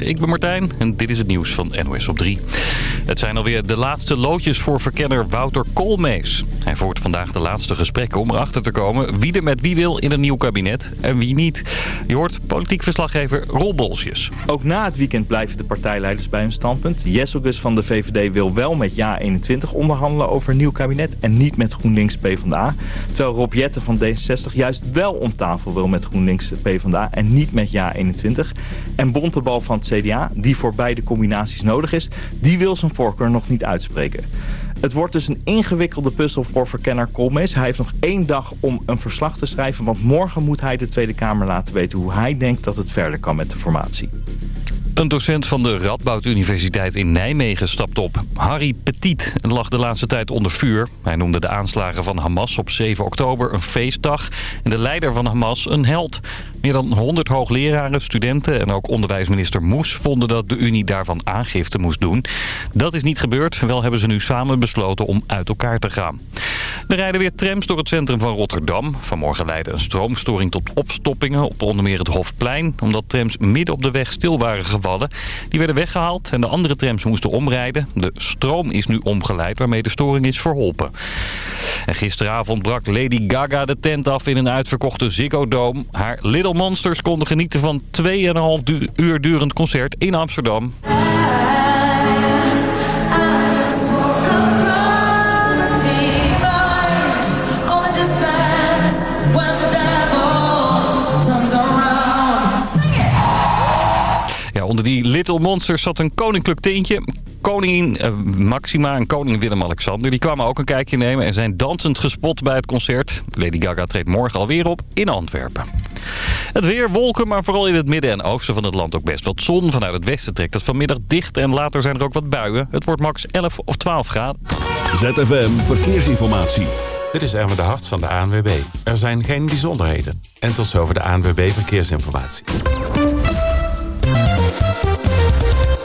Ik ben Martijn en dit is het nieuws van NOS op 3. Het zijn alweer de laatste loodjes voor verkenner Wouter Koolmees. Hij voert vandaag de laatste gesprekken om erachter te komen wie er met wie wil in een nieuw kabinet en wie niet. Je hoort politiek verslaggever Roel Bolsjes. Ook na het weekend blijven de partijleiders bij hun standpunt. Jesselgus van de VVD wil wel met JA21 onderhandelen over een nieuw kabinet en niet met GroenLinks PvdA. Terwijl Rob Jetten van D66 juist wel om tafel wil met GroenLinks PvdA en niet met JA21. En Bontebal van CDA, die voor beide combinaties nodig is, die wil zijn voorkeur nog niet uitspreken. Het wordt dus een ingewikkelde puzzel voor verkenner Koolmees. Hij heeft nog één dag om een verslag te schrijven... want morgen moet hij de Tweede Kamer laten weten hoe hij denkt dat het verder kan met de formatie. Een docent van de Radboud Universiteit in Nijmegen stapt op. Harry Petit lag de laatste tijd onder vuur. Hij noemde de aanslagen van Hamas op 7 oktober een feestdag... en de leider van Hamas een held. Meer dan 100 hoogleraren, studenten en ook onderwijsminister Moes... vonden dat de Unie daarvan aangifte moest doen. Dat is niet gebeurd. Wel hebben ze nu samen besloten om uit elkaar te gaan. Er rijden weer trams door het centrum van Rotterdam. Vanmorgen leidde een stroomstoring tot opstoppingen op onder meer het Hofplein... omdat trams midden op de weg stil waren gevallen die werden weggehaald en de andere trams moesten omrijden. De stroom is nu omgeleid waarmee de storing is verholpen. En gisteravond brak Lady Gaga de tent af in een uitverkochte Ziggo Dome. Haar Little Monsters konden genieten van 2,5 uur durend concert in Amsterdam. onder die Little Monsters zat een koninklijk tintje. Koningin eh, Maxima en koning Willem-Alexander die kwamen ook een kijkje nemen... en zijn dansend gespot bij het concert. Lady Gaga treedt morgen alweer op in Antwerpen. Het weer, wolken, maar vooral in het midden en oosten van het land ook best wat zon. Vanuit het westen trekt het vanmiddag dicht en later zijn er ook wat buien. Het wordt max 11 of 12 graden. ZFM Verkeersinformatie. Dit is Erwin de Hart van de ANWB. Er zijn geen bijzonderheden. En tot zover de ANWB Verkeersinformatie.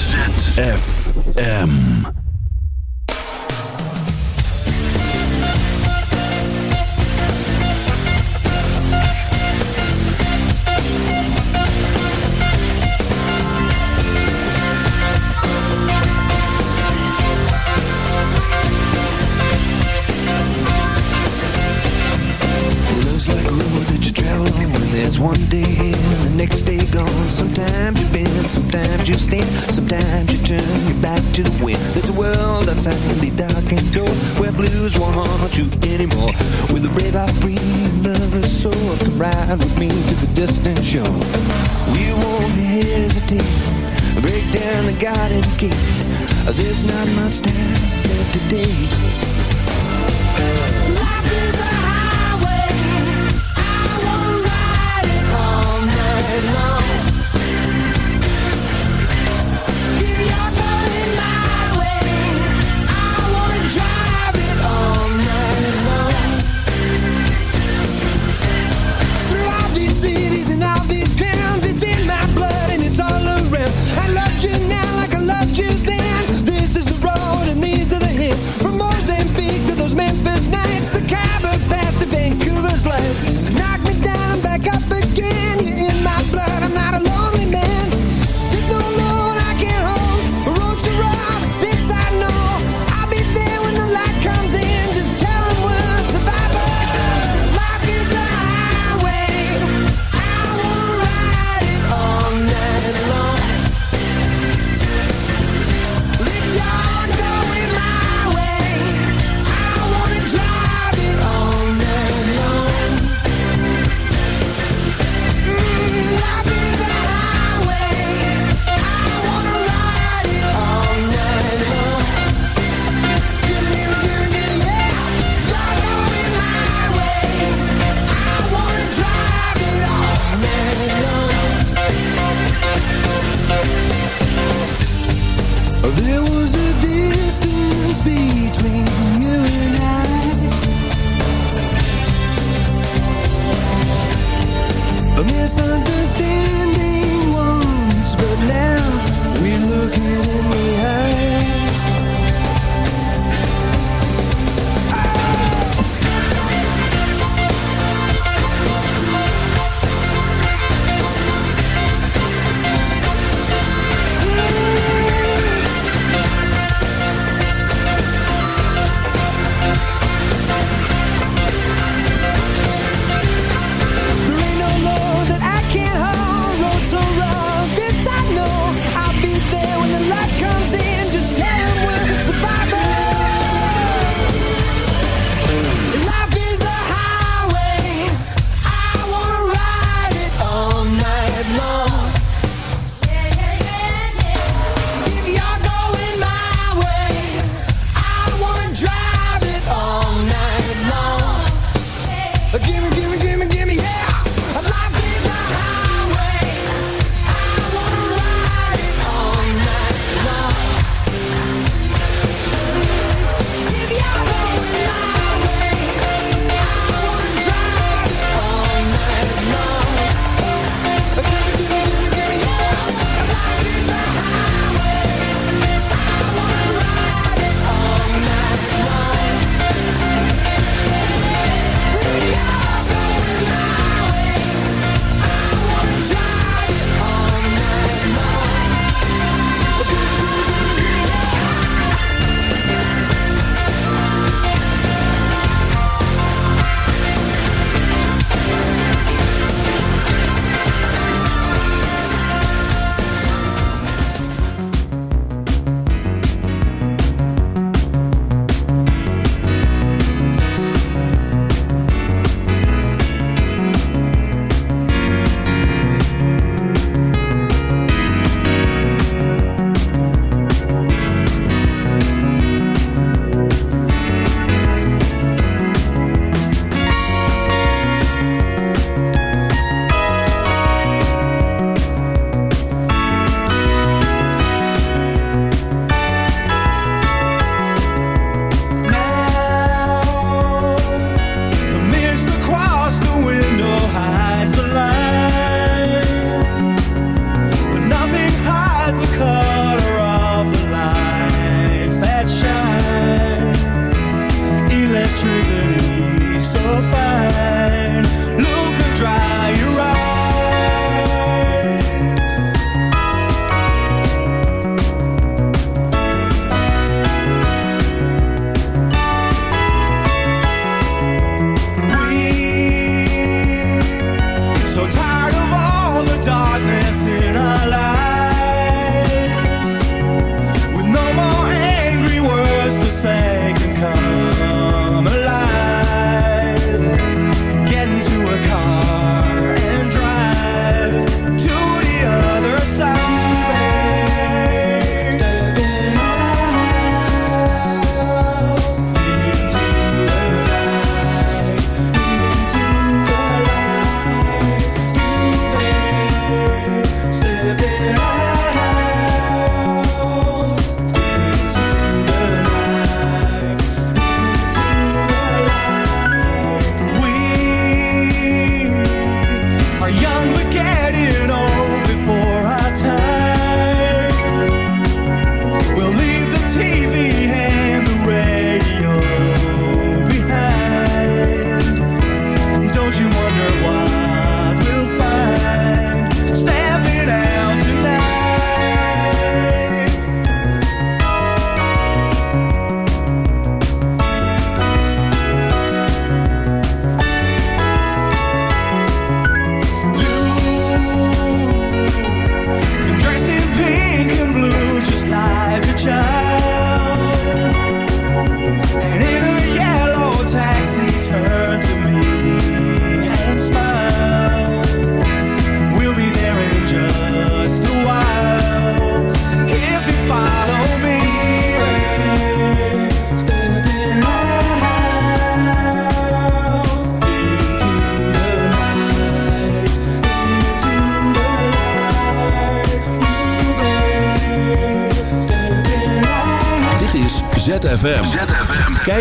ZFM.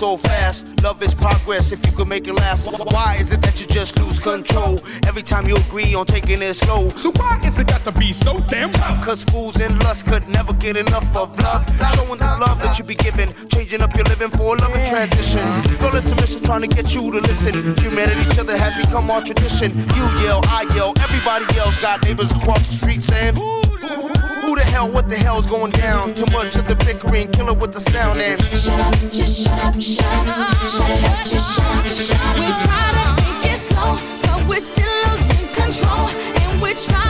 so fast? Love is progress if you could make it last. Why is it that you just lose control every time you agree on taking it slow? So why is it got to be so damn tough? Cause fools in lust could never get enough of love. Showing the love that you be giving, changing up your living for a loving transition. Girl, it's a mission trying to get you to listen. Humanity, each other has become our tradition. You yell, I yell, everybody else got neighbors across the street saying, Who, who, who the hell, what the hell's going down? Too much of the bickering, killer with the sound and Shut up, just shut up, shut up, shut up, just shut up, shut up. We try to take it slow, but we're still losing control. And we try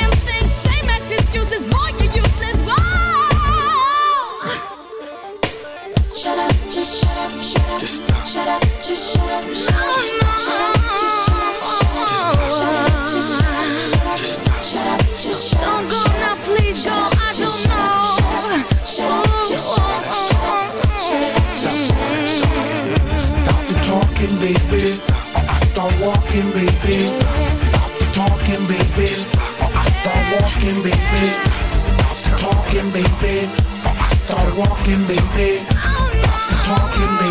just shut up, shut up. Just stop. Shut up, just shut up. Shut up, shut up, just shut up. Shut up, just shut up. Shut up, just stop. Shut up, just shut up. Don't go now, please go. I don't know. Shut up, just shut up. Shut up, shut up. Stop the talking, baby. I start walking, baby. Stop the talking, baby. Or I start walking, baby. Siempre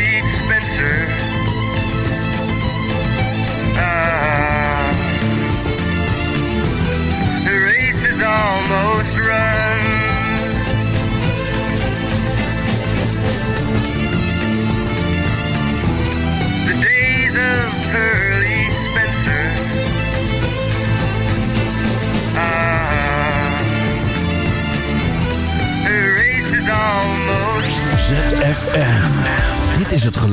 Cleet Spencer. Ah, the race is almost run.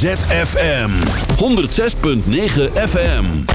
ZFM 106.9 FM.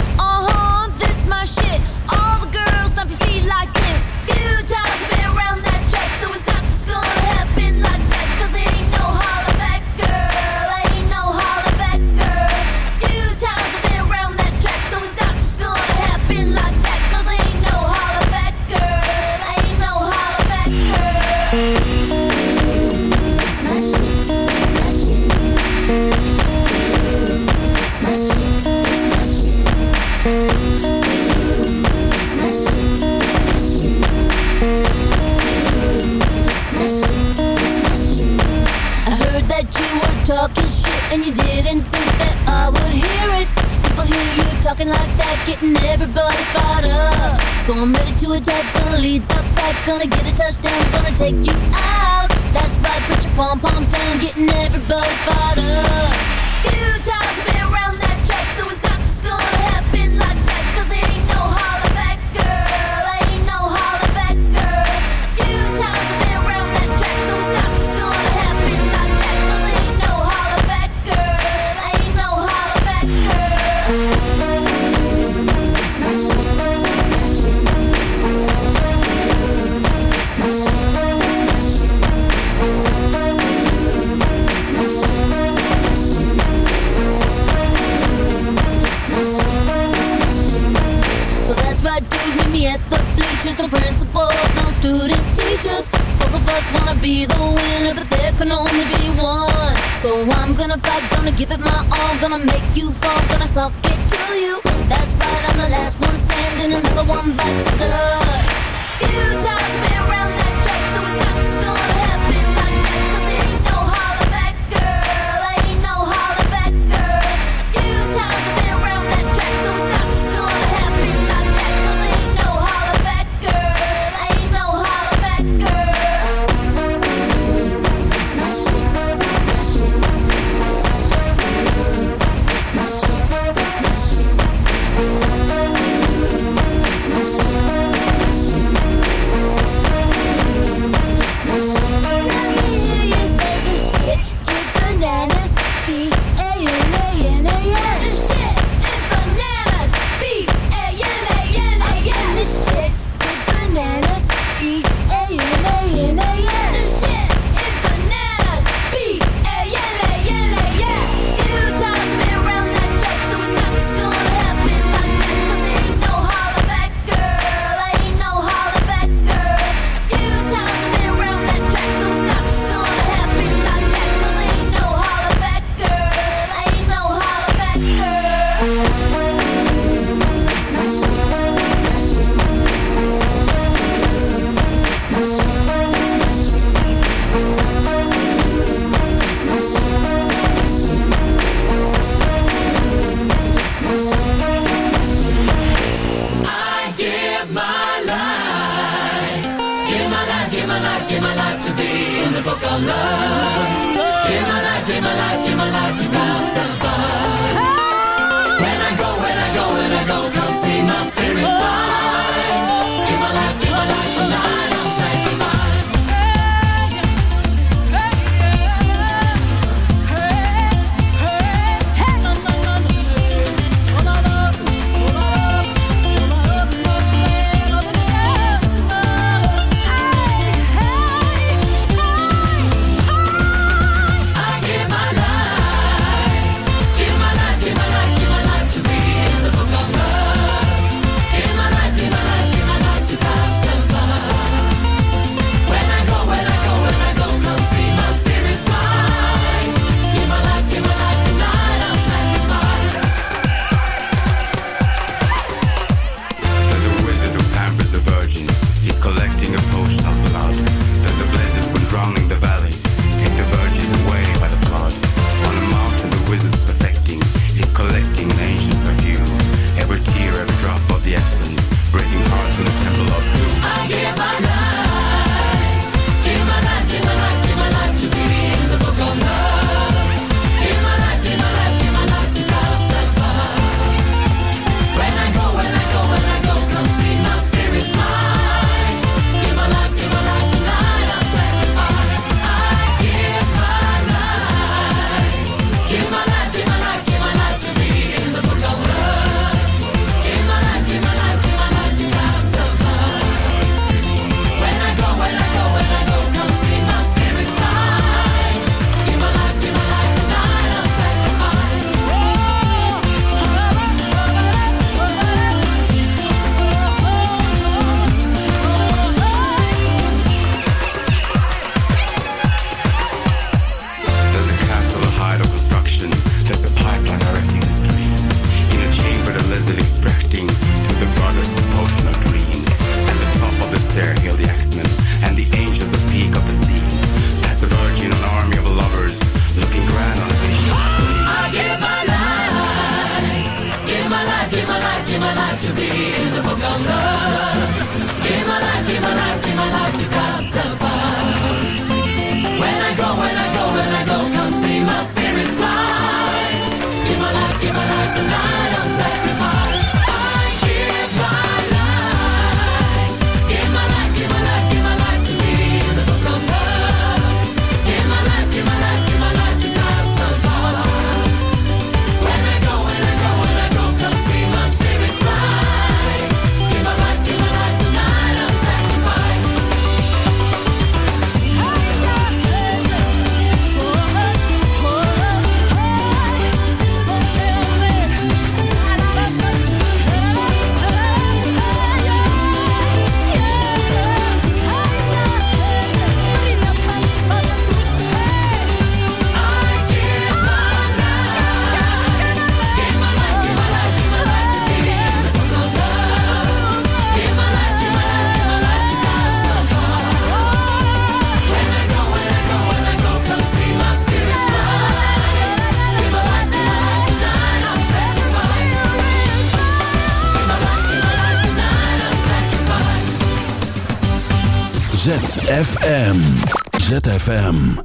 FM.